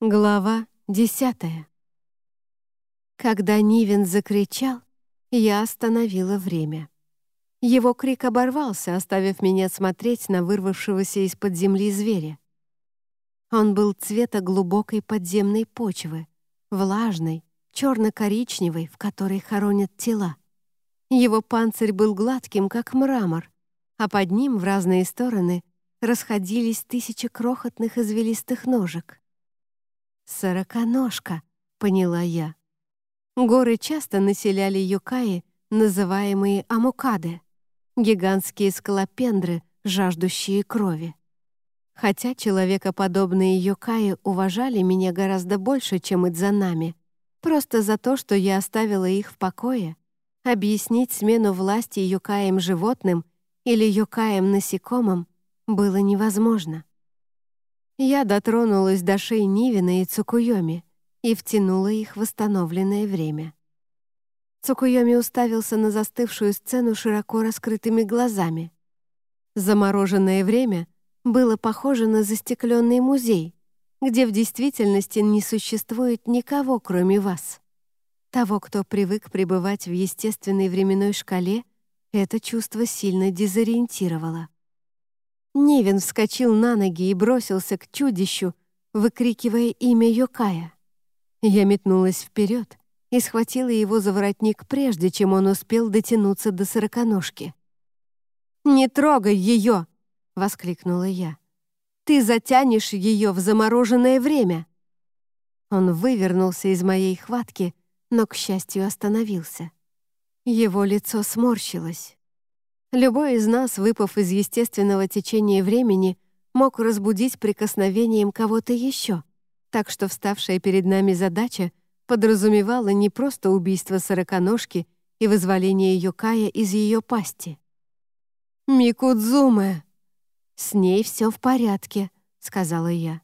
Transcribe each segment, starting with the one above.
Глава десятая. Когда Нивен закричал, я остановила время. Его крик оборвался, оставив меня смотреть на вырвавшегося из-под земли зверя. Он был цвета глубокой подземной почвы, влажной, черно-коричневой, в которой хоронят тела. Его панцирь был гладким, как мрамор, а под ним в разные стороны расходились тысячи крохотных извилистых ножек. «Сороконожка», — поняла я. Горы часто населяли юкаи, называемые амукады, гигантские скалопендры, жаждущие крови. Хотя человекоподобные юкаи уважали меня гораздо больше, чем Идзанами, просто за то, что я оставила их в покое, объяснить смену власти юкаем животным или юкаем насекомым было невозможно. Я дотронулась до шеи Нивина и Цукуйоми и втянула их в восстановленное время. Цукуйоми уставился на застывшую сцену широко раскрытыми глазами. Замороженное время было похоже на застекленный музей, где в действительности не существует никого, кроме вас. Того, кто привык пребывать в естественной временной шкале, это чувство сильно дезориентировало. Невин вскочил на ноги и бросился к чудищу, выкрикивая имя Йокая. Я метнулась вперед и схватила его за воротник, прежде чем он успел дотянуться до сороконожки. «Не трогай ее!» — воскликнула я. «Ты затянешь ее в замороженное время!» Он вывернулся из моей хватки, но, к счастью, остановился. Его лицо сморщилось. Любой из нас, выпав из естественного течения времени, мог разбудить прикосновением кого-то еще, так что вставшая перед нами задача подразумевала не просто убийство сороконожки и вызволение ее Кая из ее пасти. «Микудзуме!» «С ней все в порядке», — сказала я.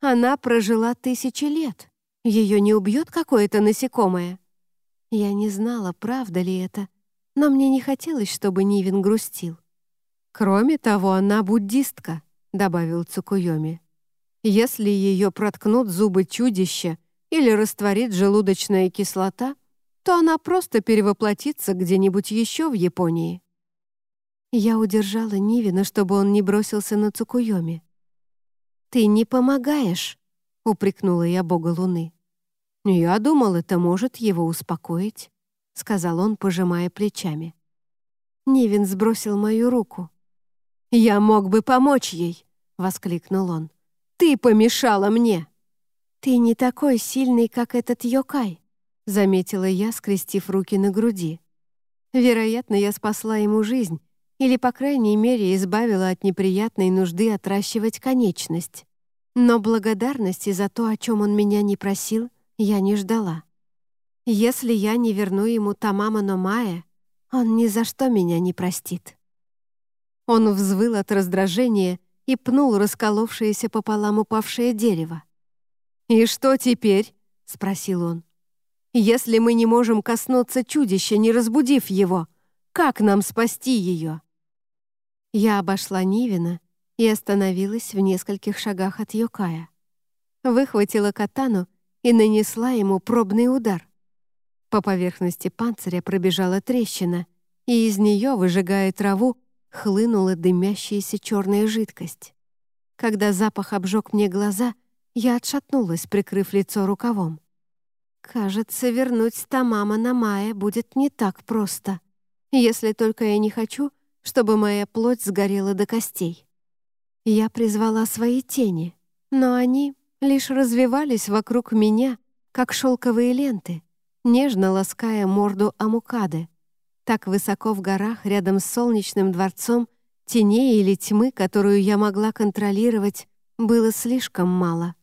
«Она прожила тысячи лет. Ее не убьет какое-то насекомое». Я не знала, правда ли это, но мне не хотелось, чтобы Нивин грустил. «Кроме того, она буддистка», — добавил Цукуйоми. «Если ее проткнут зубы чудища или растворит желудочная кислота, то она просто перевоплотится где-нибудь еще в Японии». Я удержала Нивина, чтобы он не бросился на Цукуйоми. «Ты не помогаешь», — упрекнула я бога Луны. «Я думал, это может его успокоить» сказал он, пожимая плечами. Нивин сбросил мою руку. «Я мог бы помочь ей!» — воскликнул он. «Ты помешала мне!» «Ты не такой сильный, как этот Йокай», — заметила я, скрестив руки на груди. Вероятно, я спасла ему жизнь или, по крайней мере, избавила от неприятной нужды отращивать конечность. Но благодарности за то, о чем он меня не просил, я не ждала. Если я не верну ему Тамама Номая, он ни за что меня не простит». Он взвыл от раздражения и пнул расколовшееся пополам упавшее дерево. «И что теперь?» — спросил он. «Если мы не можем коснуться чудища, не разбудив его, как нам спасти ее?» Я обошла Нивина и остановилась в нескольких шагах от Йокая. Выхватила катану и нанесла ему пробный удар. По поверхности панциря пробежала трещина, и из нее, выжигая траву, хлынула дымящаяся черная жидкость. Когда запах обжег мне глаза, я отшатнулась, прикрыв лицо рукавом. Кажется, вернуть Тамама на Мая будет не так просто, если только я не хочу, чтобы моя плоть сгорела до костей. Я призвала свои тени, но они лишь развивались вокруг меня, как шелковые ленты, нежно лаская морду Амукады. Так высоко в горах, рядом с солнечным дворцом, теней или тьмы, которую я могла контролировать, было слишком мало.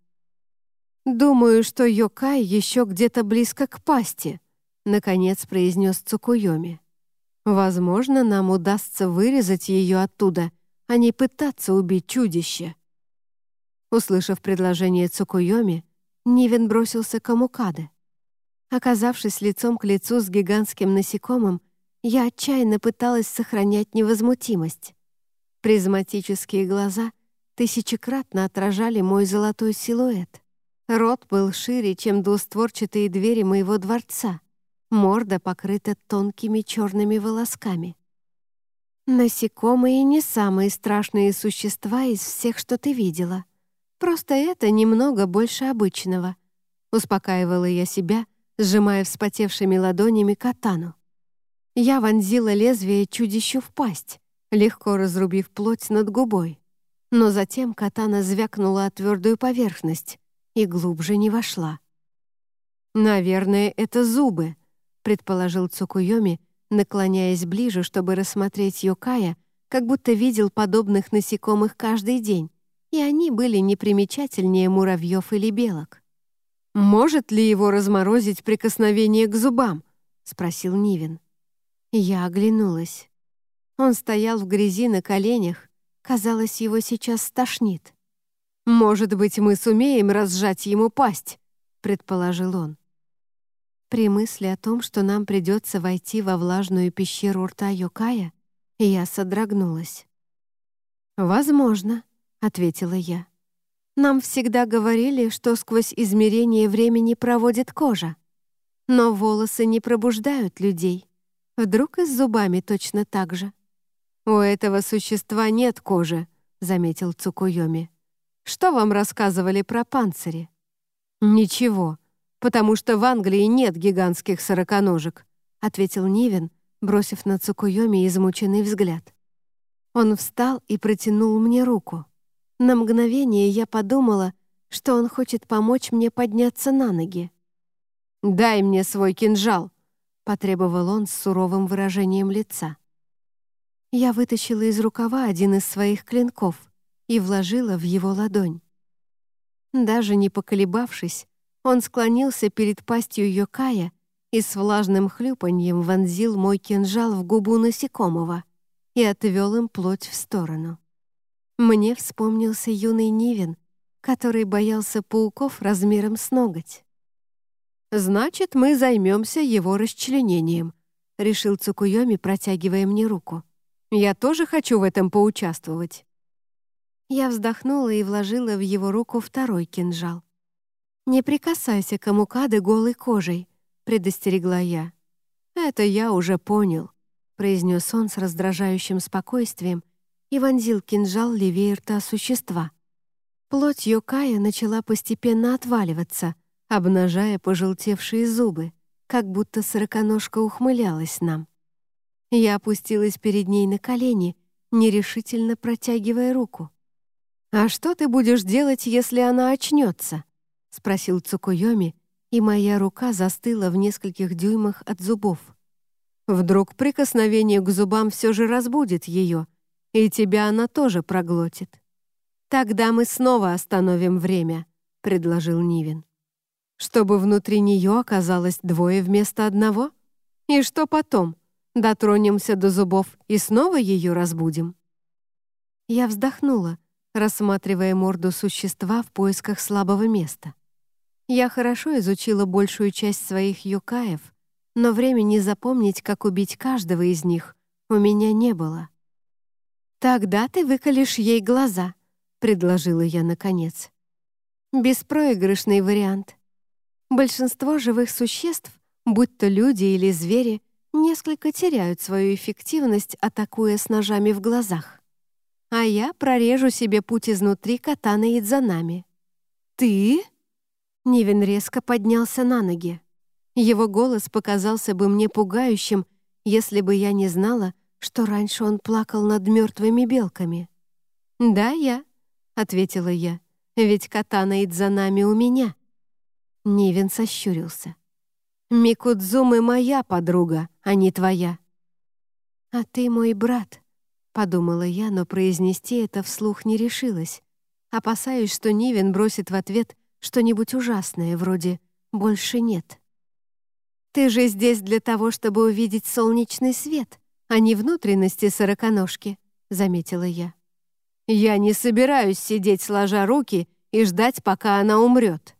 «Думаю, что Йокай еще где-то близко к пасти», — наконец произнес Цукуйоми. «Возможно, нам удастся вырезать ее оттуда, а не пытаться убить чудище». Услышав предложение Цукуйоми, Нивен бросился к Амукаде. Оказавшись лицом к лицу с гигантским насекомым, я отчаянно пыталась сохранять невозмутимость. Призматические глаза тысячекратно отражали мой золотой силуэт. Рот был шире, чем двустворчатые двери моего дворца. Морда покрыта тонкими черными волосками. Насекомые не самые страшные существа из всех, что ты видела. Просто это немного больше обычного. Успокаивала я себя, сжимая вспотевшими ладонями катану. Я вонзила лезвие чудищу в пасть, легко разрубив плоть над губой. Но затем катана звякнула о твердую поверхность и глубже не вошла. «Наверное, это зубы», — предположил Цукуйоми, наклоняясь ближе, чтобы рассмотреть Йокая, как будто видел подобных насекомых каждый день, и они были непримечательнее муравьев или белок. «Может ли его разморозить прикосновение к зубам?» — спросил Нивин. Я оглянулась. Он стоял в грязи на коленях, казалось, его сейчас стошнит. «Может быть, мы сумеем разжать ему пасть», — предположил он. При мысли о том, что нам придется войти во влажную пещеру рта Йокая, я содрогнулась. «Возможно», — ответила я. «Нам всегда говорили, что сквозь измерение времени проводит кожа. Но волосы не пробуждают людей. Вдруг и с зубами точно так же?» «У этого существа нет кожи», — заметил Цукуйоми. Что вам рассказывали про панцири?» «Ничего, потому что в Англии нет гигантских сороконожек», ответил Нивен, бросив на Цукуйоми измученный взгляд. Он встал и протянул мне руку. На мгновение я подумала, что он хочет помочь мне подняться на ноги. «Дай мне свой кинжал», — потребовал он с суровым выражением лица. Я вытащила из рукава один из своих клинков — и вложила в его ладонь. Даже не поколебавшись, он склонился перед пастью Йокая и с влажным хлюпаньем вонзил мой кинжал в губу насекомого и отвел им плоть в сторону. Мне вспомнился юный Нивен, который боялся пауков размером с ноготь. «Значит, мы займемся его расчленением», — решил Цукуйоми, протягивая мне руку. «Я тоже хочу в этом поучаствовать». Я вздохнула и вложила в его руку второй кинжал. «Не прикасайся к Амукаде голой кожей», — предостерегла я. «Это я уже понял», — произнес он с раздражающим спокойствием и вонзил кинжал левее рта существа. Плоть Йокая начала постепенно отваливаться, обнажая пожелтевшие зубы, как будто сороконожка ухмылялась нам. Я опустилась перед ней на колени, нерешительно протягивая руку. «А что ты будешь делать, если она очнется?» — спросил Цукуйоми, и моя рука застыла в нескольких дюймах от зубов. Вдруг прикосновение к зубам все же разбудит ее, и тебя она тоже проглотит. «Тогда мы снова остановим время», — предложил Нивин. «Чтобы внутри нее оказалось двое вместо одного? И что потом? Дотронемся до зубов и снова ее разбудим?» Я вздохнула, рассматривая морду существа в поисках слабого места. Я хорошо изучила большую часть своих юкаев, но времени запомнить, как убить каждого из них, у меня не было. «Тогда ты выколешь ей глаза», — предложила я наконец. Беспроигрышный вариант. Большинство живых существ, будь то люди или звери, несколько теряют свою эффективность, атакуя с ножами в глазах а я прорежу себе путь изнутри катаны Идзанами. «Ты?» Нивен резко поднялся на ноги. Его голос показался бы мне пугающим, если бы я не знала, что раньше он плакал над мертвыми белками. «Да, я», — ответила я, — «ведь катана Идзанами у меня». Нивен сощурился. «Микудзумы моя подруга, а не твоя». «А ты мой брат», Подумала я, но произнести это вслух не решилась. Опасаюсь, что Нивен бросит в ответ что-нибудь ужасное, вроде «больше нет». «Ты же здесь для того, чтобы увидеть солнечный свет, а не внутренности сороконожки», — заметила я. «Я не собираюсь сидеть сложа руки и ждать, пока она умрет».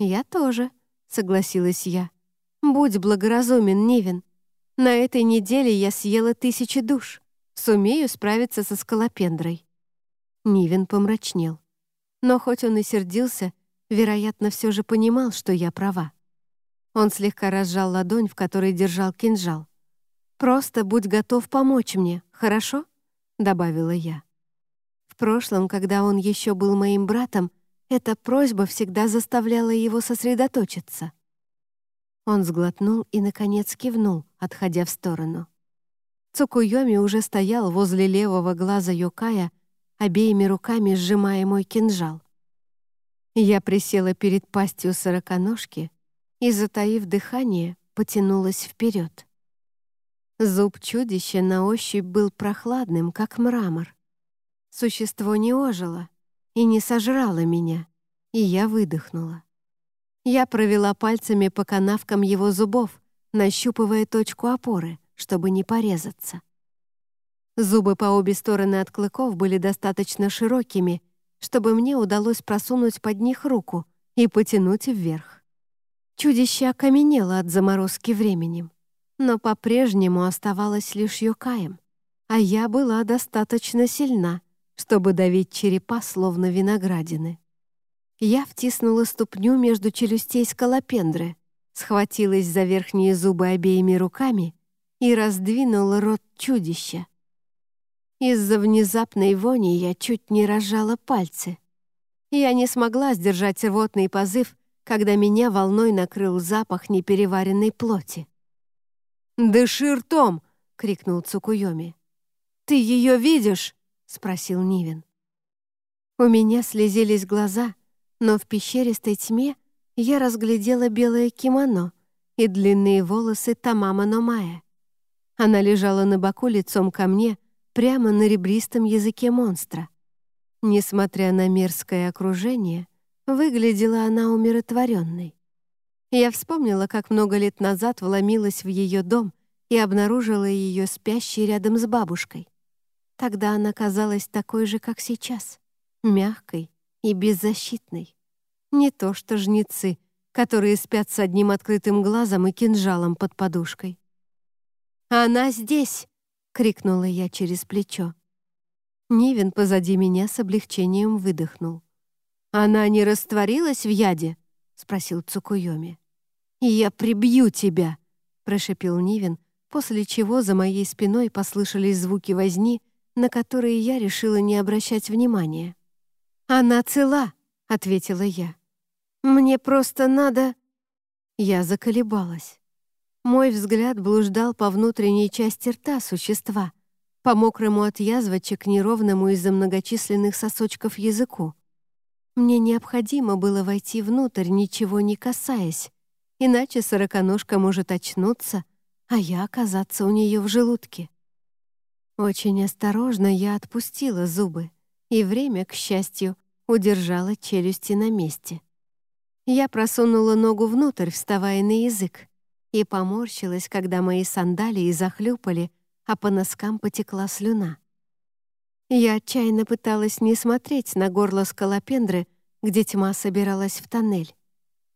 «Я тоже», — согласилась я. «Будь благоразумен, Нивен. На этой неделе я съела тысячи душ. Сумею справиться со скалопендрой». Нивен помрачнел. Но хоть он и сердился, вероятно, все же понимал, что я права. Он слегка разжал ладонь, в которой держал кинжал. «Просто будь готов помочь мне, хорошо?» — добавила я. В прошлом, когда он еще был моим братом, эта просьба всегда заставляла его сосредоточиться. Он сглотнул и, наконец, кивнул, отходя в сторону. Цукуйоми уже стоял возле левого глаза Йокая, обеими руками сжимая мой кинжал. Я присела перед пастью сороконожки и, затаив дыхание, потянулась вперед. Зуб чудища на ощупь был прохладным, как мрамор. Существо не ожило и не сожрало меня, и я выдохнула. Я провела пальцами по канавкам его зубов, нащупывая точку опоры, чтобы не порезаться. Зубы по обе стороны от клыков были достаточно широкими, чтобы мне удалось просунуть под них руку и потянуть вверх. Чудище окаменело от заморозки временем, но по-прежнему оставалось лишь юкаем, а я была достаточно сильна, чтобы давить черепа, словно виноградины. Я втиснула ступню между челюстей скалопендры, схватилась за верхние зубы обеими руками и раздвинула рот чудища. Из-за внезапной вони я чуть не разжала пальцы. Я не смогла сдержать рвотный позыв, когда меня волной накрыл запах непереваренной плоти. «Дыши ртом!» — крикнул Цукуйоми. «Ты ее видишь?» — спросил Нивен. У меня слезились глаза, но в пещеристой тьме я разглядела белое кимоно и длинные волосы Тамама Номая. Она лежала на боку лицом ко мне, прямо на ребристом языке монстра. Несмотря на мерзкое окружение, выглядела она умиротворенной. Я вспомнила, как много лет назад вломилась в ее дом и обнаружила ее спящей рядом с бабушкой. Тогда она казалась такой же, как сейчас, мягкой и беззащитной. Не то что жнецы, которые спят с одним открытым глазом и кинжалом под подушкой. «Она здесь!» — крикнула я через плечо. Нивен позади меня с облегчением выдохнул. «Она не растворилась в яде?» — спросил Цукуйоми. «Я прибью тебя!» — прошепел Нивен, после чего за моей спиной послышались звуки возни, на которые я решила не обращать внимания. «Она цела!» — ответила я. «Мне просто надо...» Я заколебалась. Мой взгляд блуждал по внутренней части рта существа, по мокрому от язвочек неровному из-за многочисленных сосочков языку. Мне необходимо было войти внутрь, ничего не касаясь, иначе сороконожка может очнуться, а я оказаться у нее в желудке. Очень осторожно я отпустила зубы, и время, к счастью, удержало челюсти на месте. Я просунула ногу внутрь, вставая на язык и поморщилась, когда мои сандалии захлюпали, а по носкам потекла слюна. Я отчаянно пыталась не смотреть на горло скалопендры, где тьма собиралась в тоннель.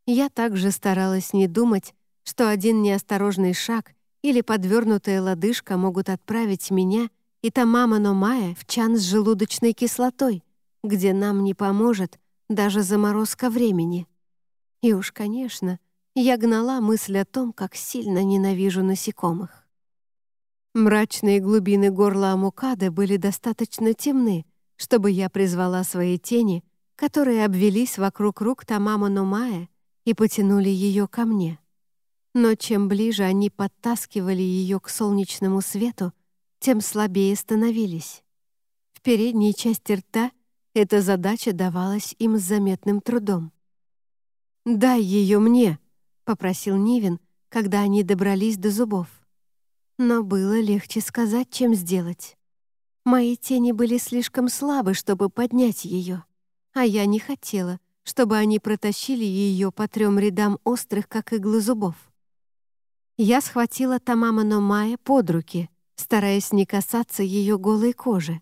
Я также старалась не думать, что один неосторожный шаг или подвернутая лодыжка могут отправить меня и Тамама Номая в чан с желудочной кислотой, где нам не поможет даже заморозка времени. И уж, конечно, я гнала мысль о том, как сильно ненавижу насекомых. Мрачные глубины горла Амукады были достаточно темны, чтобы я призвала свои тени, которые обвелись вокруг рук Тамама Номая и потянули ее ко мне. Но чем ближе они подтаскивали ее к солнечному свету, тем слабее становились. В передней части рта эта задача давалась им с заметным трудом. «Дай ее мне!» — попросил Нивен, когда они добрались до зубов. Но было легче сказать, чем сделать. Мои тени были слишком слабы, чтобы поднять ее, а я не хотела, чтобы они протащили ее по трем рядам острых, как иглы зубов. Я схватила Тамама Номая под руки, стараясь не касаться ее голой кожи,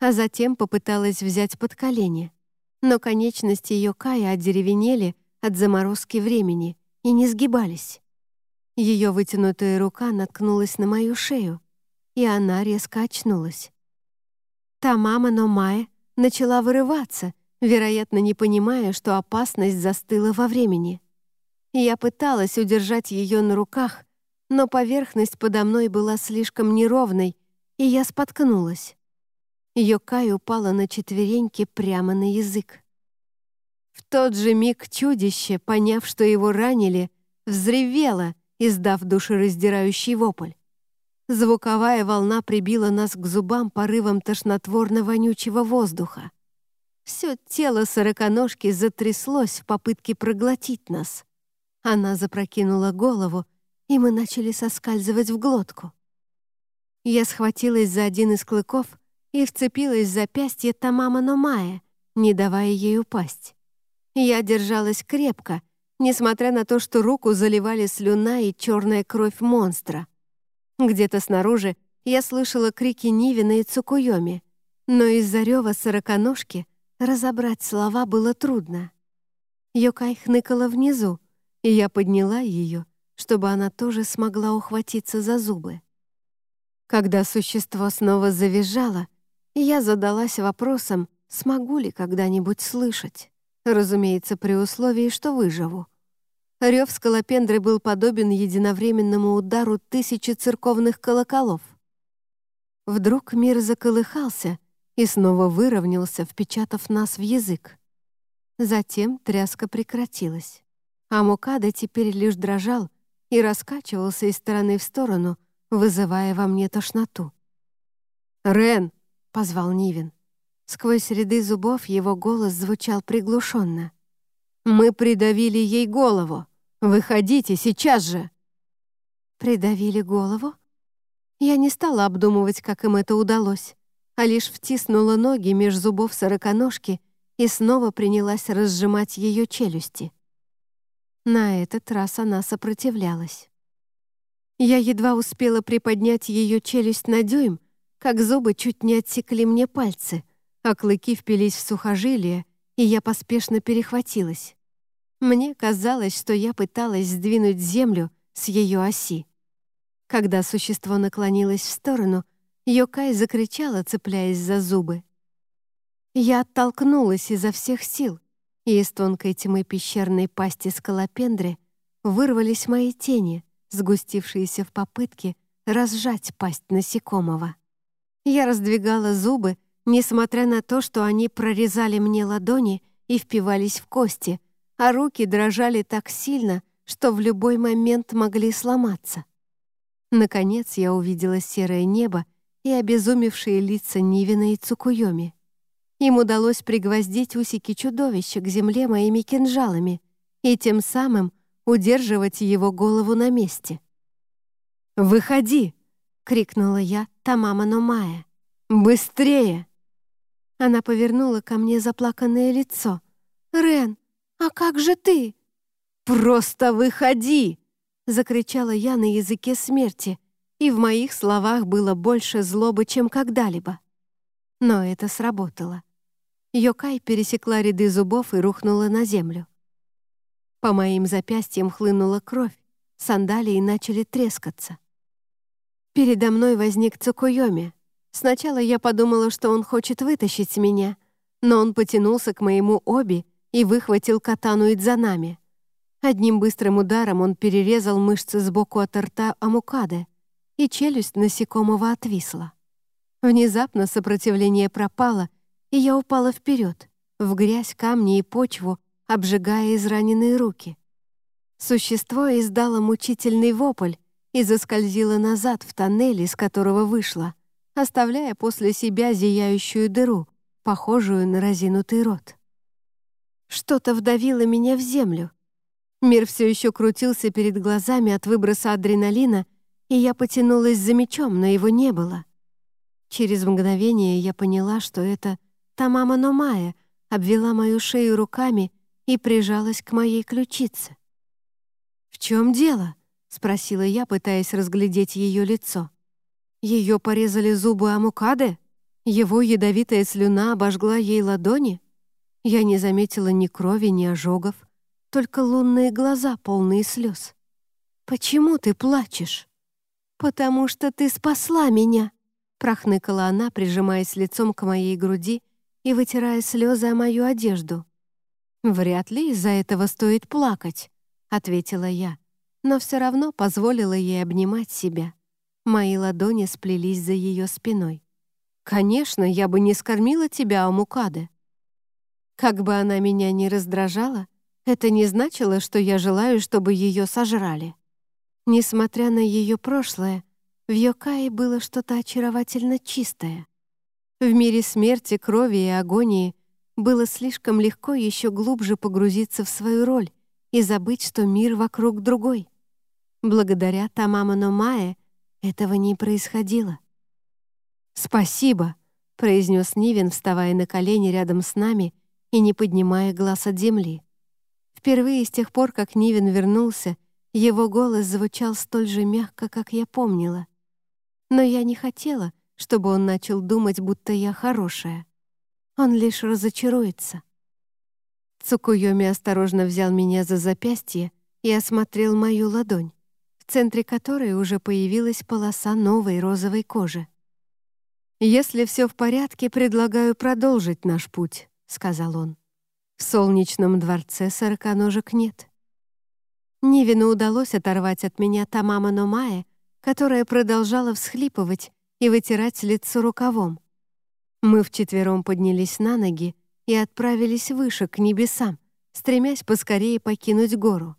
а затем попыталась взять под колени. Но конечности ее Кая одеревенели от заморозки времени — и не сгибались. Ее вытянутая рука наткнулась на мою шею, и она резко очнулась. Та мама Номая начала вырываться, вероятно, не понимая, что опасность застыла во времени. Я пыталась удержать ее на руках, но поверхность подо мной была слишком неровной, и я споткнулась. Йокай упала на четвереньки прямо на язык. В тот же миг чудище, поняв, что его ранили, взревело, издав душераздирающий вопль. Звуковая волна прибила нас к зубам порывом тошнотворно-вонючего воздуха. Все тело сороконожки затряслось в попытке проглотить нас. Она запрокинула голову, и мы начали соскальзывать в глотку. Я схватилась за один из клыков и вцепилась в запястье Тамама Номая, не давая ей упасть. Я держалась крепко, несмотря на то, что руку заливали слюна и черная кровь монстра. Где-то снаружи я слышала крики Нивина и Цукуйоми, но из-за рева сороконожки разобрать слова было трудно. Йокай хныкала внизу, и я подняла ее, чтобы она тоже смогла ухватиться за зубы. Когда существо снова завизжало, я задалась вопросом, смогу ли когда-нибудь слышать. Разумеется, при условии, что выживу. Рев скалопендры был подобен единовременному удару тысячи церковных колоколов. Вдруг мир заколыхался и снова выровнялся, впечатав нас в язык. Затем тряска прекратилась. А Мукада теперь лишь дрожал и раскачивался из стороны в сторону, вызывая во мне тошноту. «Рен!» — позвал Нивин. Сквозь ряды зубов его голос звучал приглушенно. «Мы придавили ей голову! Выходите сейчас же!» «Придавили голову?» Я не стала обдумывать, как им это удалось, а лишь втиснула ноги меж зубов сороконожки и снова принялась разжимать ее челюсти. На этот раз она сопротивлялась. Я едва успела приподнять ее челюсть на дюйм, как зубы чуть не отсекли мне пальцы — а клыки впились в сухожилие, и я поспешно перехватилась. Мне казалось, что я пыталась сдвинуть землю с ее оси. Когда существо наклонилось в сторону, Йокай закричала, цепляясь за зубы. Я оттолкнулась изо всех сил, и из тонкой тьмы пещерной пасти скалопендры вырвались мои тени, сгустившиеся в попытке разжать пасть насекомого. Я раздвигала зубы, несмотря на то, что они прорезали мне ладони и впивались в кости, а руки дрожали так сильно, что в любой момент могли сломаться. Наконец я увидела серое небо и обезумевшие лица Нивина и Цукуйоми. Им удалось пригвоздить усики чудовища к земле моими кинжалами и тем самым удерживать его голову на месте. «Выходи!» — крикнула я Тамама Номая. «Быстрее!» Она повернула ко мне заплаканное лицо. «Рен, а как же ты?» «Просто выходи!» — закричала я на языке смерти, и в моих словах было больше злобы, чем когда-либо. Но это сработало. Йокай пересекла ряды зубов и рухнула на землю. По моим запястьям хлынула кровь, сандалии начали трескаться. Передо мной возник Цукуйоми, Сначала я подумала, что он хочет вытащить меня, но он потянулся к моему оби и выхватил катану Идзанами. Одним быстрым ударом он перерезал мышцы сбоку от рта Амукаде, и челюсть насекомого отвисла. Внезапно сопротивление пропало, и я упала вперед, в грязь, камни и почву, обжигая израненные руки. Существо издало мучительный вопль и заскользило назад в тоннель, из которого вышло — оставляя после себя зияющую дыру, похожую на разинутый рот. Что-то вдавило меня в землю. Мир все еще крутился перед глазами от выброса адреналина, и я потянулась за мечом, но его не было. Через мгновение я поняла, что это та мама Номая обвела мою шею руками и прижалась к моей ключице. «В чем дело?» — спросила я, пытаясь разглядеть ее лицо. Ее порезали зубы Амукаде? Его ядовитая слюна обожгла ей ладони? Я не заметила ни крови, ни ожогов, только лунные глаза, полные слез. «Почему ты плачешь?» «Потому что ты спасла меня!» прохныкала она, прижимаясь лицом к моей груди и вытирая слезы о мою одежду. «Вряд ли из-за этого стоит плакать», — ответила я, но все равно позволила ей обнимать себя. Мои ладони сплелись за ее спиной. «Конечно, я бы не скормила тебя, Амукаде». Как бы она меня ни раздражала, это не значило, что я желаю, чтобы ее сожрали. Несмотря на ее прошлое, в Йокае было что-то очаровательно чистое. В мире смерти, крови и агонии было слишком легко еще глубже погрузиться в свою роль и забыть, что мир вокруг другой. Благодаря Тамаману Мае этого не происходило. «Спасибо», — произнес Нивен, вставая на колени рядом с нами и не поднимая глаз от земли. Впервые с тех пор, как Нивен вернулся, его голос звучал столь же мягко, как я помнила. Но я не хотела, чтобы он начал думать, будто я хорошая. Он лишь разочаруется. Цукуйоми осторожно взял меня за запястье и осмотрел мою ладонь, в центре которой уже появилась полоса новой розовой кожи. «Если все в порядке, предлагаю продолжить наш путь», — сказал он. «В солнечном дворце сороконожек нет». Нивину удалось оторвать от меня Тамама Номая, которая продолжала всхлипывать и вытирать лицо рукавом. Мы вчетвером поднялись на ноги и отправились выше, к небесам, стремясь поскорее покинуть гору.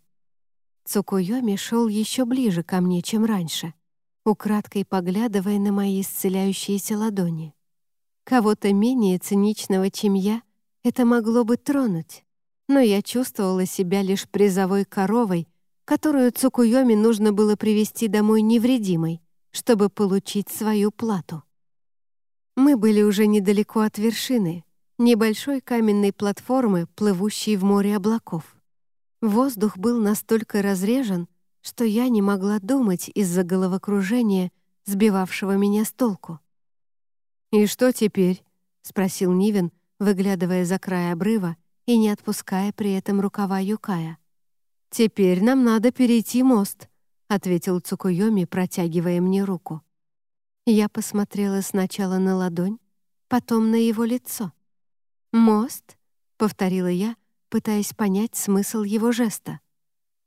Цукуйоми шел еще ближе ко мне, чем раньше, украдкой поглядывая на мои исцеляющиеся ладони. Кого-то менее циничного, чем я, это могло бы тронуть, но я чувствовала себя лишь призовой коровой, которую Цукуйоми нужно было привести домой невредимой, чтобы получить свою плату. Мы были уже недалеко от вершины, небольшой каменной платформы, плывущей в море облаков. Воздух был настолько разрежен, что я не могла думать из-за головокружения, сбивавшего меня с толку. «И что теперь?» — спросил Нивен, выглядывая за край обрыва и не отпуская при этом рукава Юкая. «Теперь нам надо перейти мост», — ответил Цукуйоми, протягивая мне руку. Я посмотрела сначала на ладонь, потом на его лицо. «Мост?» — повторила я, пытаясь понять смысл его жеста.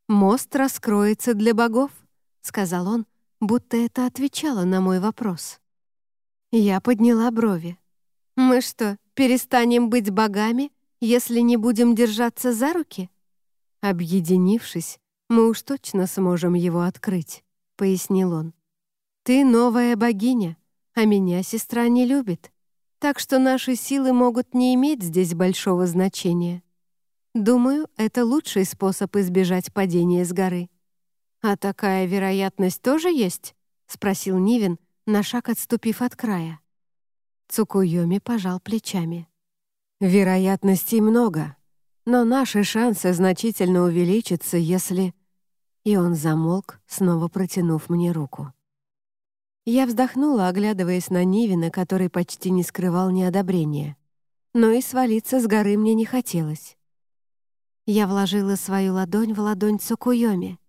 «Мост раскроется для богов», — сказал он, будто это отвечало на мой вопрос. Я подняла брови. «Мы что, перестанем быть богами, если не будем держаться за руки?» «Объединившись, мы уж точно сможем его открыть», — пояснил он. Ты новая богиня, а меня сестра не любит, так что наши силы могут не иметь здесь большого значения. Думаю, это лучший способ избежать падения с горы. «А такая вероятность тоже есть?» — спросил Нивен, на шаг отступив от края. Цукуйоми пожал плечами. «Вероятностей много, но наши шансы значительно увеличатся, если...» И он замолк, снова протянув мне руку. Я вздохнула, оглядываясь на Нивина, который почти не скрывал неодобрения. Но и свалиться с горы мне не хотелось. Я вложила свою ладонь в ладонь Цукуйоми.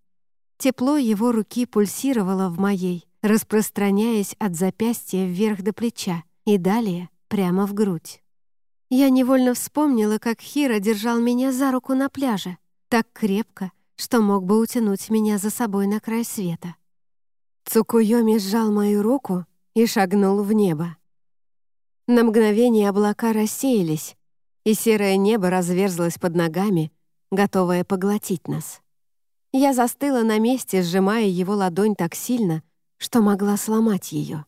Тепло его руки пульсировало в моей, распространяясь от запястья вверх до плеча и далее прямо в грудь. Я невольно вспомнила, как Хира держал меня за руку на пляже, так крепко, что мог бы утянуть меня за собой на край света. Цукуйоми сжал мою руку и шагнул в небо. На мгновение облака рассеялись, и серое небо разверзлось под ногами, готовое поглотить нас. Я застыла на месте, сжимая его ладонь так сильно, что могла сломать ее.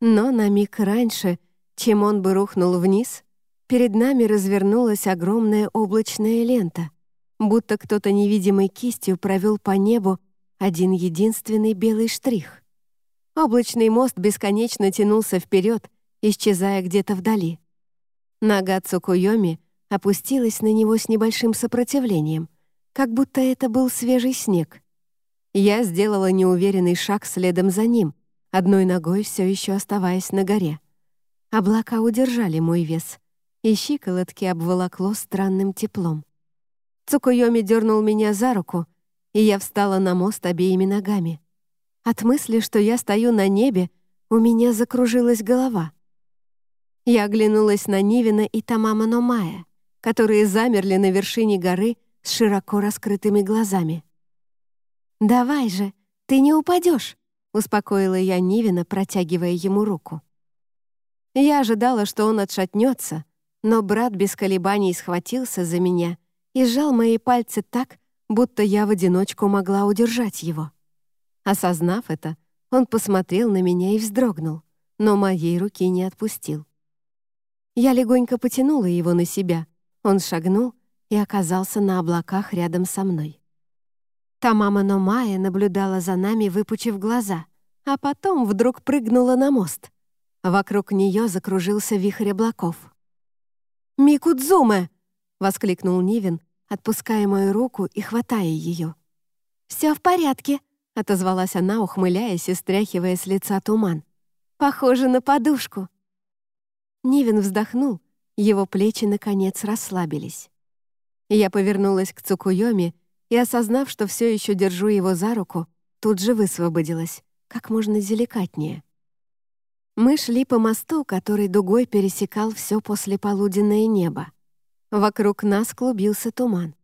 Но на миг раньше, чем он бы рухнул вниз, перед нами развернулась огромная облачная лента, будто кто-то невидимой кистью провел по небу один единственный белый штрих. Облачный мост бесконечно тянулся вперед, исчезая где-то вдали. Нога Цукуйоми опустилась на него с небольшим сопротивлением, как будто это был свежий снег. Я сделала неуверенный шаг следом за ним, одной ногой все еще оставаясь на горе. Облака удержали мой вес, и щиколотки обволокло странным теплом. Цукуйоми дернул меня за руку — и я встала на мост обеими ногами. От мысли, что я стою на небе, у меня закружилась голова. Я оглянулась на Нивина и Тамама Номая, которые замерли на вершине горы с широко раскрытыми глазами. «Давай же, ты не упадешь!» — успокоила я Нивина, протягивая ему руку. Я ожидала, что он отшатнется, но брат без колебаний схватился за меня и сжал мои пальцы так, будто я в одиночку могла удержать его. Осознав это, он посмотрел на меня и вздрогнул, но моей руки не отпустил. Я легонько потянула его на себя. Он шагнул и оказался на облаках рядом со мной. Та мама Номая наблюдала за нами, выпучив глаза, а потом вдруг прыгнула на мост. Вокруг нее закружился вихрь облаков. «Микудзуме!» — воскликнул Нивин, отпуская мою руку и хватая ее. «Все в порядке», — отозвалась она, ухмыляясь и стряхивая с лица туман. «Похоже на подушку». Нивин вздохнул, его плечи, наконец, расслабились. Я повернулась к Цукуйоми и, осознав, что все еще держу его за руку, тут же высвободилась, как можно деликатнее. Мы шли по мосту, который дугой пересекал все послеполуденное небо. Вокруг нас клубился туман.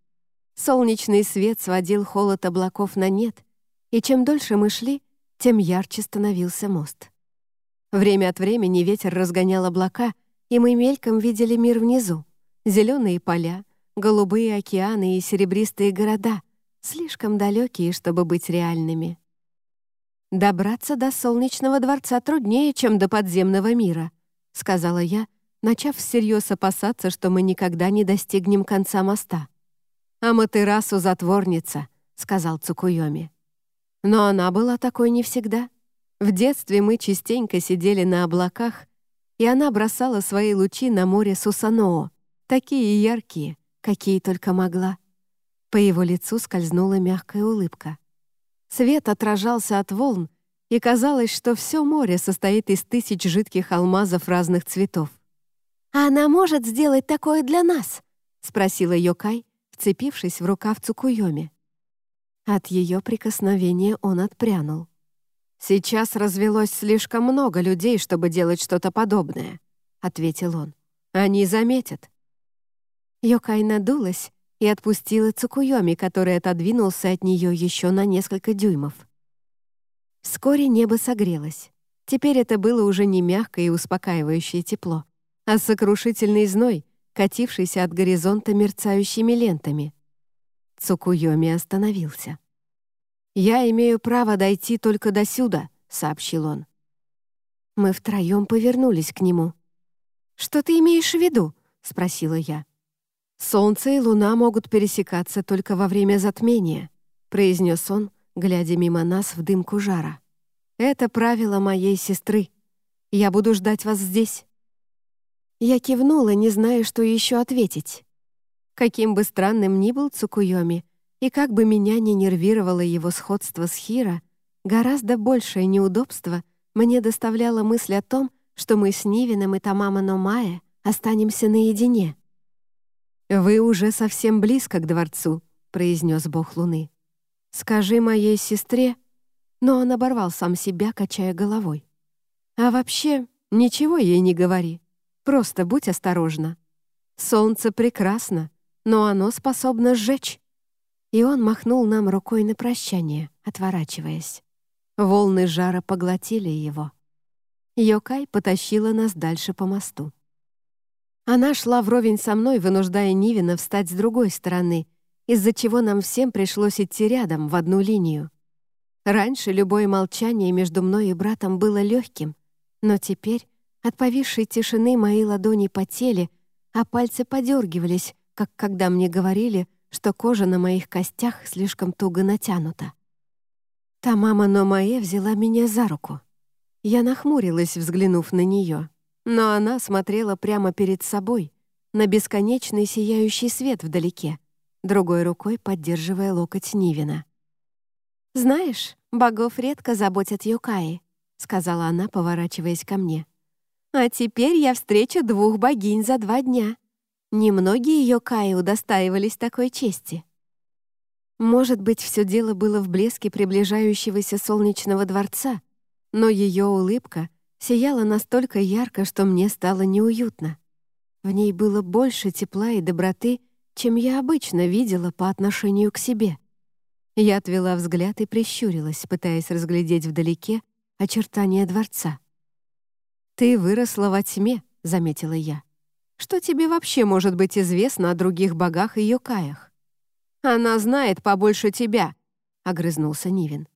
Солнечный свет сводил холод облаков на нет, и чем дольше мы шли, тем ярче становился мост. Время от времени ветер разгонял облака, и мы мельком видели мир внизу. Зеленые поля, голубые океаны и серебристые города, слишком далекие, чтобы быть реальными. Добраться до солнечного дворца труднее, чем до подземного мира, сказала я, начав всерьез опасаться, что мы никогда не достигнем конца моста. «Аматерасу затворница», — сказал Цукуйоми. Но она была такой не всегда. В детстве мы частенько сидели на облаках, и она бросала свои лучи на море Сусаноо, такие яркие, какие только могла. По его лицу скользнула мягкая улыбка. Свет отражался от волн, и казалось, что все море состоит из тысяч жидких алмазов разных цветов. «А она может сделать такое для нас?» — спросила Йокай, вцепившись в рукав Цукуйоми. От ее прикосновения он отпрянул. «Сейчас развелось слишком много людей, чтобы делать что-то подобное», — ответил он. «Они заметят». Йокай надулась и отпустила Цукуйоми, который отодвинулся от нее еще на несколько дюймов. Вскоре небо согрелось. Теперь это было уже не мягкое и успокаивающее тепло а сокрушительный зной, катившийся от горизонта мерцающими лентами. Цукуйоми остановился. «Я имею право дойти только до сюда», — сообщил он. Мы втроем повернулись к нему. «Что ты имеешь в виду?» — спросила я. «Солнце и луна могут пересекаться только во время затмения», — произнес он, глядя мимо нас в дымку жара. «Это правило моей сестры. Я буду ждать вас здесь». Я кивнула, не зная, что еще ответить. Каким бы странным ни был Цукуйоми, и как бы меня не нервировало его сходство с Хира, гораздо большее неудобство мне доставляла мысль о том, что мы с Нивином и Тамама Номая останемся наедине. «Вы уже совсем близко к дворцу», — произнес бог Луны. «Скажи моей сестре...» Но он оборвал сам себя, качая головой. «А вообще, ничего ей не говори. Просто будь осторожна. Солнце прекрасно, но оно способно сжечь». И он махнул нам рукой на прощание, отворачиваясь. Волны жара поглотили его. Йокай потащила нас дальше по мосту. Она шла вровень со мной, вынуждая Нивина встать с другой стороны, из-за чего нам всем пришлось идти рядом, в одну линию. Раньше любое молчание между мной и братом было легким, но теперь от повисшей тишины мои ладони потели, а пальцы подергивались, как когда мне говорили, что кожа на моих костях слишком туго натянута. Та мама Номае взяла меня за руку. Я нахмурилась, взглянув на нее, но она смотрела прямо перед собой, на бесконечный сияющий свет вдалеке, другой рукой поддерживая локоть Нивина. «Знаешь, богов редко заботят Юкаи», — сказала она, поворачиваясь ко мне. А теперь я встречу двух богинь за два дня. Немногие ее Каи удостаивались такой чести. Может быть, все дело было в блеске приближающегося солнечного дворца, но ее улыбка, сияла настолько ярко, что мне стало неуютно. В ней было больше тепла и доброты, чем я обычно видела по отношению к себе. Я отвела взгляд и прищурилась, пытаясь разглядеть вдалеке очертания дворца. «Ты выросла во тьме», — заметила я. «Что тебе вообще может быть известно о других богах и йокаях?» «Она знает побольше тебя», — огрызнулся Нивин.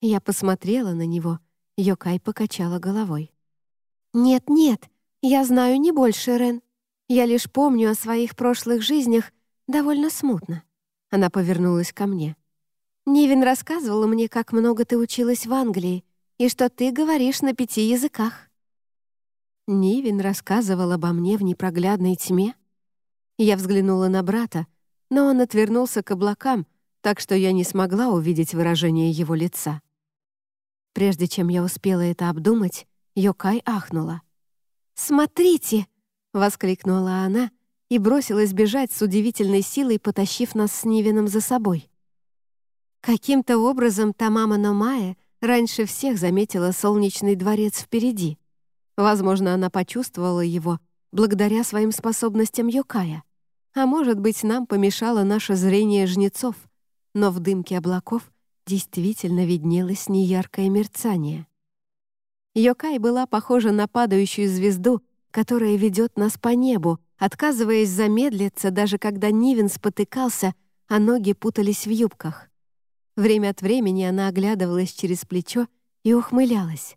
Я посмотрела на него, Йокай покачала головой. «Нет-нет, я знаю не больше, Рен. Я лишь помню о своих прошлых жизнях довольно смутно». Она повернулась ко мне. «Нивин рассказывала мне, как много ты училась в Англии и что ты говоришь на пяти языках». Нивин рассказывал обо мне в непроглядной тьме. Я взглянула на брата, но он отвернулся к облакам, так что я не смогла увидеть выражение его лица. Прежде чем я успела это обдумать, Йокай ахнула. «Смотрите!» — воскликнула она и бросилась бежать с удивительной силой, потащив нас с Нивином за собой. Каким-то образом Тамама Номая раньше всех заметила солнечный дворец впереди. Возможно, она почувствовала его благодаря своим способностям Йокая. А может быть, нам помешало наше зрение жнецов, но в дымке облаков действительно виднелось неяркое мерцание. Йокай была похожа на падающую звезду, которая ведет нас по небу, отказываясь замедлиться, даже когда Нивен спотыкался, а ноги путались в юбках. Время от времени она оглядывалась через плечо и ухмылялась.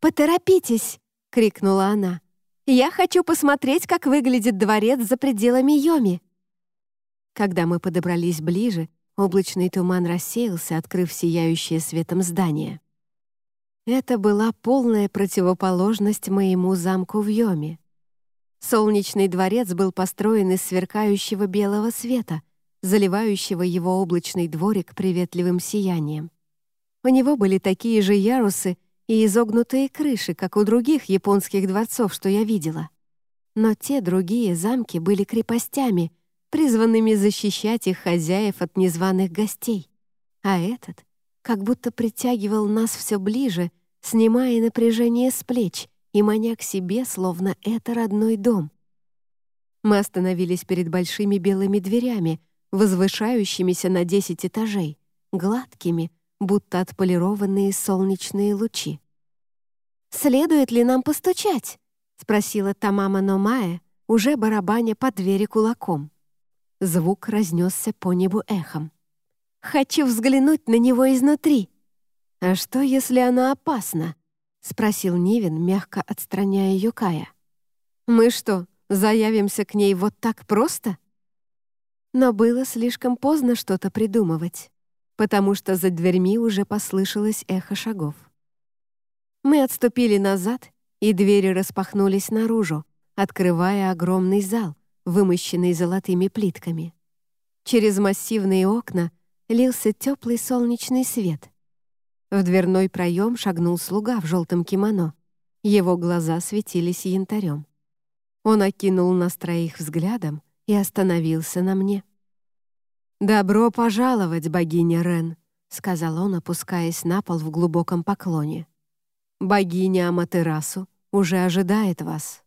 «Поторопитесь!» — крикнула она. «Я хочу посмотреть, как выглядит дворец за пределами Йоми!» Когда мы подобрались ближе, облачный туман рассеялся, открыв сияющее светом здание. Это была полная противоположность моему замку в Йоме. Солнечный дворец был построен из сверкающего белого света, заливающего его облачный дворик приветливым сиянием. У него были такие же ярусы и изогнутые крыши, как у других японских дворцов, что я видела. Но те другие замки были крепостями, призванными защищать их хозяев от незваных гостей. А этот как будто притягивал нас все ближе снимая напряжение с плеч и маня к себе, словно это родной дом. Мы остановились перед большими белыми дверями, возвышающимися на десять этажей, гладкими, будто отполированные солнечные лучи. «Следует ли нам постучать?» — спросила Тамама Номая, уже барабаня по двери кулаком. Звук разнесся по небу эхом. «Хочу взглянуть на него изнутри!» «А что, если она опасна?» — спросил Нивин, мягко отстраняя Юкая. «Мы что, заявимся к ней вот так просто?» Но было слишком поздно что-то придумывать, потому что за дверьми уже послышалось эхо шагов. Мы отступили назад, и двери распахнулись наружу, открывая огромный зал, вымощенный золотыми плитками. Через массивные окна лился теплый солнечный свет — в дверной проем шагнул слуга в желтом кимоно. Его глаза светились янтарем. Он окинул нас троих взглядом и остановился на мне. «Добро пожаловать, богиня Рен», — сказал он, опускаясь на пол в глубоком поклоне. «Богиня Аматерасу уже ожидает вас».